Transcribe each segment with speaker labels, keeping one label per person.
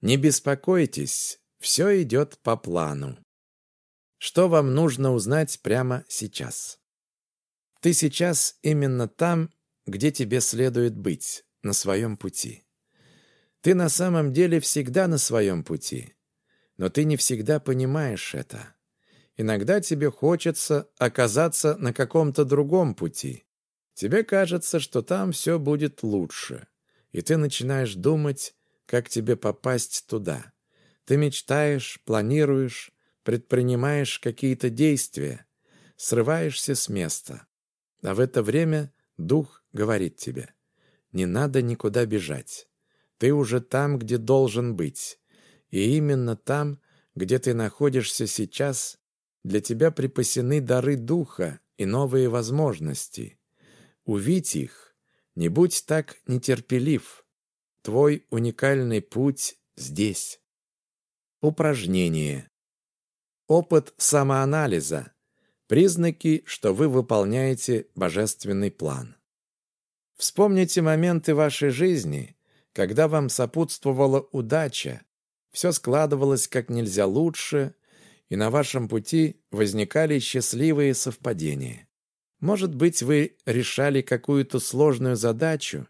Speaker 1: Не беспокойтесь, все идет по плану. Что вам нужно узнать прямо сейчас? Ты сейчас именно там, где тебе следует быть, на своем пути. Ты на самом деле всегда на своем пути, но ты не всегда понимаешь это. Иногда тебе хочется оказаться на каком-то другом пути. Тебе кажется, что там все будет лучше, и ты начинаешь думать, как тебе попасть туда. Ты мечтаешь, планируешь, предпринимаешь какие-то действия, срываешься с места. А в это время дух говорит тебе, не надо никуда бежать. Ты уже там, где должен быть. И именно там, где ты находишься сейчас, для тебя припасены дары Духа и новые возможности. Увидь их, не будь так нетерпелив. Твой уникальный путь здесь. Упражнение. Опыт самоанализа. Признаки, что вы выполняете божественный план. Вспомните моменты вашей жизни, когда вам сопутствовала удача, все складывалось как нельзя лучше, и на вашем пути возникали счастливые совпадения. Может быть, вы решали какую-то сложную задачу,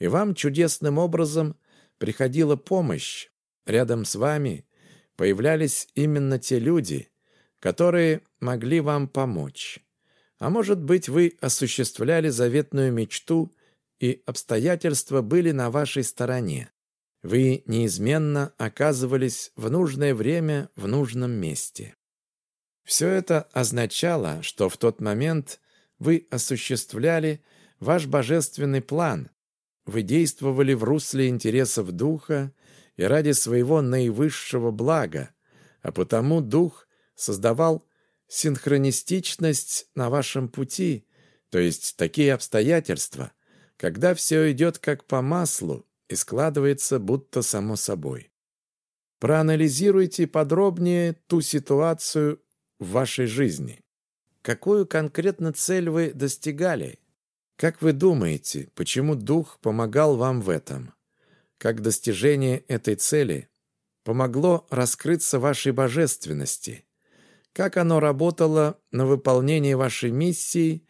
Speaker 1: и вам чудесным образом приходила помощь. Рядом с вами появлялись именно те люди, которые могли вам помочь. А может быть, вы осуществляли заветную мечту, и обстоятельства были на вашей стороне. Вы неизменно оказывались в нужное время в нужном месте. Все это означало, что в тот момент вы осуществляли ваш божественный план, вы действовали в русле интересов Духа и ради своего наивысшего блага, а потому Дух создавал синхронистичность на вашем пути, то есть такие обстоятельства, когда все идет как по маслу, и складывается будто само собой. Проанализируйте подробнее ту ситуацию в вашей жизни. Какую конкретно цель вы достигали? Как вы думаете, почему Дух помогал вам в этом? Как достижение этой цели помогло раскрыться вашей божественности? Как оно работало на выполнение вашей миссии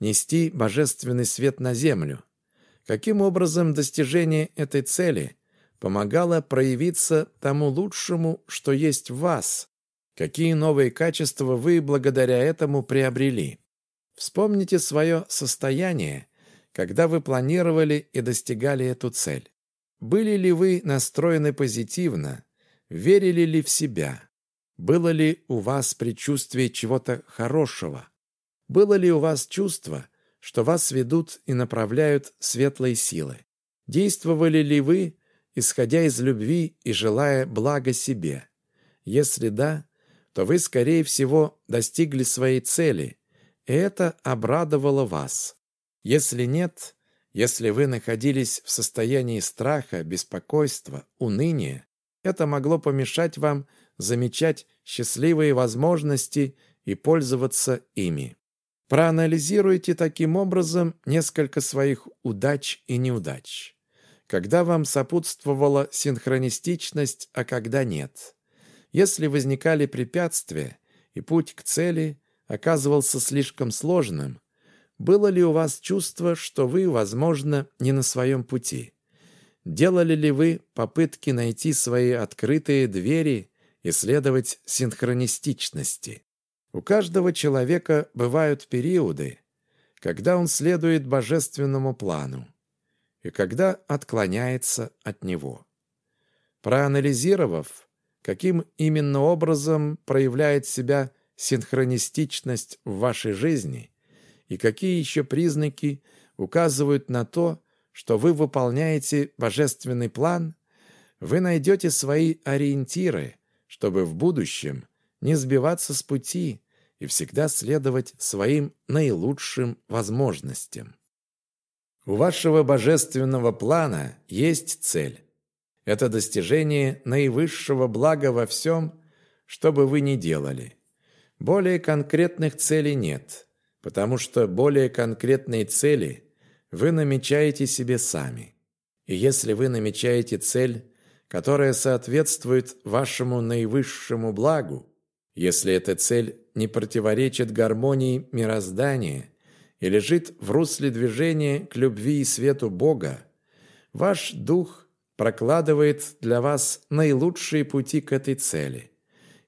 Speaker 1: нести божественный свет на землю? Каким образом достижение этой цели помогало проявиться тому лучшему, что есть в вас? Какие новые качества вы благодаря этому приобрели? Вспомните свое состояние, когда вы планировали и достигали эту цель. Были ли вы настроены позитивно? Верили ли в себя? Было ли у вас предчувствие чего-то хорошего? Было ли у вас чувство, что вас ведут и направляют светлые силы? Действовали ли вы, исходя из любви и желая блага себе? Если да, то вы, скорее всего, достигли своей цели, это обрадовало вас. Если нет, если вы находились в состоянии страха, беспокойства, уныния, это могло помешать вам замечать счастливые возможности и пользоваться ими. Проанализируйте таким образом несколько своих удач и неудач. Когда вам сопутствовала синхронистичность, а когда нет. Если возникали препятствия, и путь к цели оказывался слишком сложным, было ли у вас чувство, что вы, возможно, не на своем пути? Делали ли вы попытки найти свои открытые двери и следовать синхронистичности? У каждого человека бывают периоды, когда он следует божественному плану и когда отклоняется от него. Проанализировав, каким именно образом проявляет себя синхронистичность в вашей жизни и какие еще признаки указывают на то, что вы выполняете божественный план, вы найдете свои ориентиры, чтобы в будущем не сбиваться с пути, и всегда следовать своим наилучшим возможностям. У вашего божественного плана есть цель. Это достижение наивысшего блага во всем, что бы вы ни делали. Более конкретных целей нет, потому что более конкретные цели вы намечаете себе сами. И если вы намечаете цель, которая соответствует вашему наивысшему благу, если эта цель не противоречит гармонии мироздания и лежит в русле движения к любви и свету Бога, ваш дух прокладывает для вас наилучшие пути к этой цели.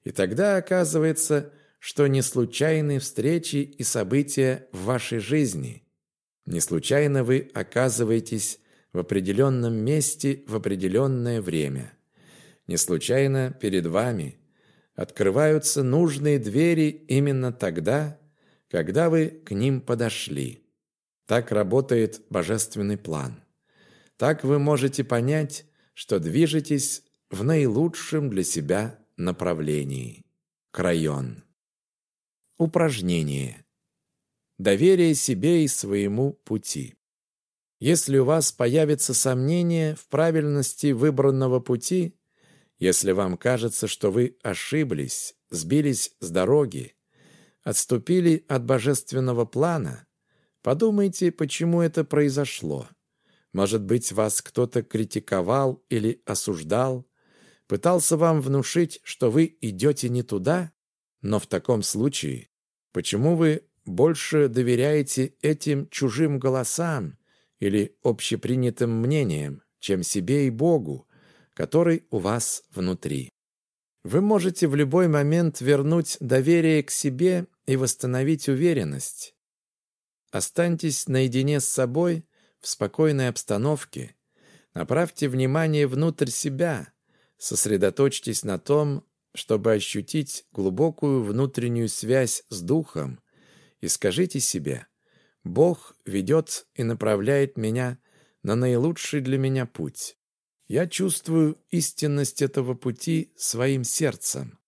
Speaker 1: И тогда оказывается, что не случайны встречи и события в вашей жизни. Не случайно вы оказываетесь в определенном месте в определенное время. Не случайно перед вами открываются нужные двери именно тогда, когда вы к ним подошли. Так работает божественный план. Так вы можете понять, что движетесь в наилучшем для себя направлении. Крайон. Упражнение. Доверие себе и своему пути. Если у вас появится сомнение в правильности выбранного пути, если вам кажется, что вы ошиблись, сбились с дороги, отступили от божественного плана, подумайте, почему это произошло. Может быть, вас кто-то критиковал или осуждал, пытался вам внушить, что вы идете не туда? Но в таком случае, почему вы больше доверяете этим чужим голосам, или общепринятым мнением, чем себе и Богу, который у вас внутри. Вы можете в любой момент вернуть доверие к себе и восстановить уверенность. Останьтесь наедине с собой в спокойной обстановке, направьте внимание внутрь себя, сосредоточьтесь на том, чтобы ощутить глубокую внутреннюю связь с Духом, и скажите себе – Бог ведет и направляет меня на наилучший для меня путь. Я чувствую истинность этого пути своим сердцем.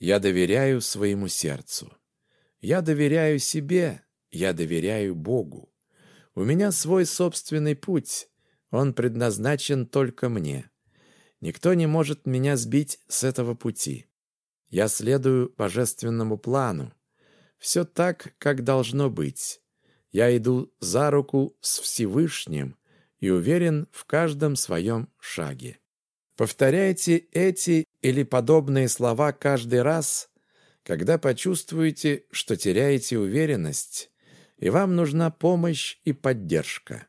Speaker 1: Я доверяю своему сердцу. Я доверяю себе, я доверяю Богу. У меня свой собственный путь, он предназначен только мне. Никто не может меня сбить с этого пути. Я следую божественному плану. Все так, как должно быть. Я иду за руку с Всевышним и уверен в каждом своем шаге. Повторяйте эти или подобные слова каждый раз, когда почувствуете, что теряете уверенность, и вам нужна помощь и поддержка.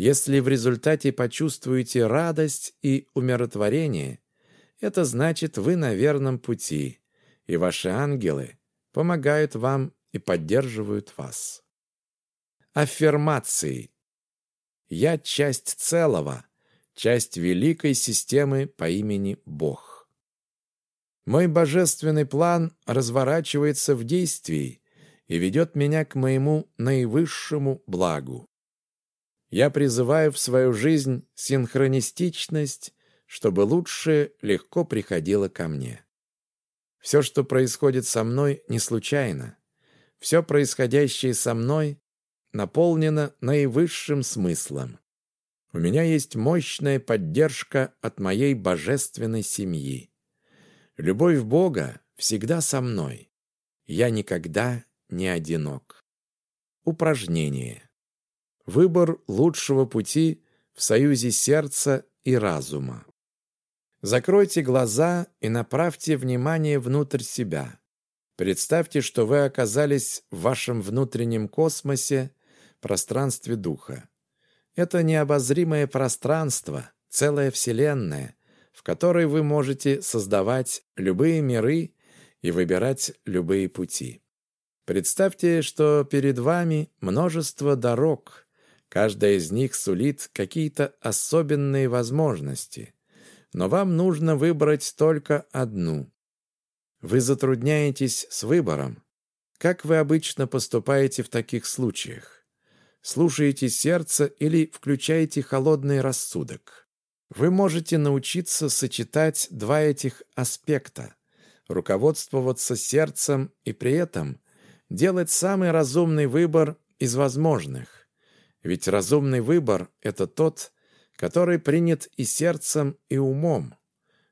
Speaker 1: Если в результате почувствуете радость и умиротворение, это значит, вы на верном пути, и ваши ангелы помогают вам и поддерживают вас аффирмации. Я часть целого, часть великой системы по имени Бог. Мой божественный план разворачивается в действии и ведет меня к моему наивысшему благу. Я призываю в свою жизнь синхронистичность, чтобы лучшее легко приходило ко мне. Все, что происходит со мной, не случайно. Все происходящее со мной наполнена наивысшим смыслом. У меня есть мощная поддержка от моей божественной семьи. Любовь Бога всегда со мной. Я никогда не одинок. Упражнение. Выбор лучшего пути в союзе сердца и разума. Закройте глаза и направьте внимание внутрь себя. Представьте, что вы оказались в вашем внутреннем космосе пространстве духа. Это необозримое пространство, целая вселенная, в которой вы можете создавать любые миры и выбирать любые пути. Представьте, что перед вами множество дорог, каждая из них сулит какие-то особенные возможности, но вам нужно выбрать только одну. Вы затрудняетесь с выбором. Как вы обычно поступаете в таких случаях? слушаете сердце или включаете холодный рассудок. Вы можете научиться сочетать два этих аспекта, руководствоваться сердцем и при этом делать самый разумный выбор из возможных. Ведь разумный выбор – это тот, который принят и сердцем, и умом.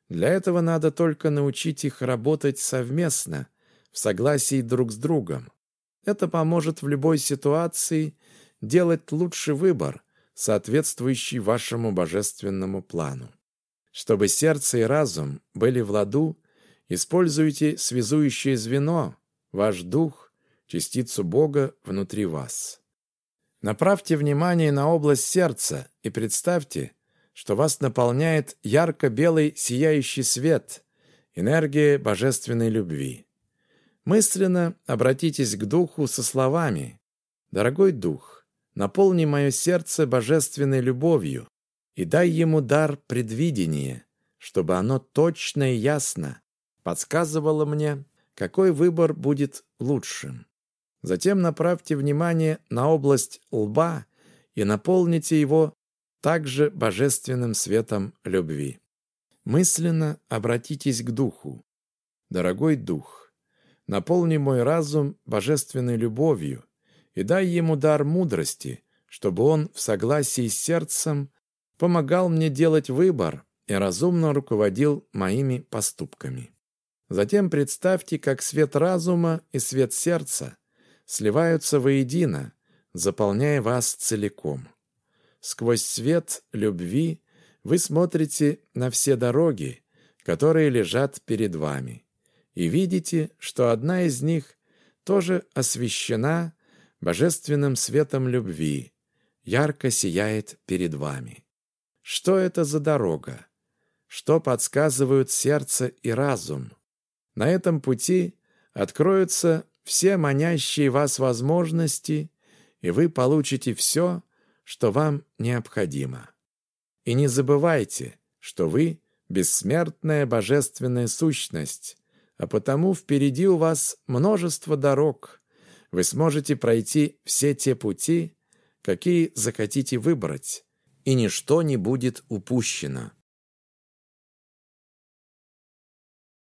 Speaker 1: Для этого надо только научить их работать совместно, в согласии друг с другом. Это поможет в любой ситуации – делать лучший выбор, соответствующий вашему божественному плану. Чтобы сердце и разум были в ладу, используйте связующее звено, ваш дух, частицу Бога внутри вас. Направьте внимание на область сердца и представьте, что вас наполняет ярко-белый сияющий свет, энергия божественной любви. Мысленно обратитесь к Духу со словами «Дорогой Дух, наполни мое сердце божественной любовью и дай ему дар предвидения, чтобы оно точно и ясно подсказывало мне, какой выбор будет лучшим. Затем направьте внимание на область лба и наполните его также божественным светом любви. Мысленно обратитесь к Духу. Дорогой Дух, наполни мой разум божественной любовью и дай ему дар мудрости, чтобы он в согласии с сердцем помогал мне делать выбор и разумно руководил моими поступками. Затем представьте, как свет разума и свет сердца сливаются воедино, заполняя вас целиком. Сквозь свет любви вы смотрите на все дороги, которые лежат перед вами, и видите, что одна из них тоже освещена божественным светом любви, ярко сияет перед вами. Что это за дорога? Что подсказывают сердце и разум? На этом пути откроются все манящие вас возможности, и вы получите все, что вам необходимо. И не забывайте, что вы — бессмертная божественная сущность, а потому впереди у вас множество дорог. Вы сможете пройти все те пути, какие захотите выбрать, и ничто не будет упущено.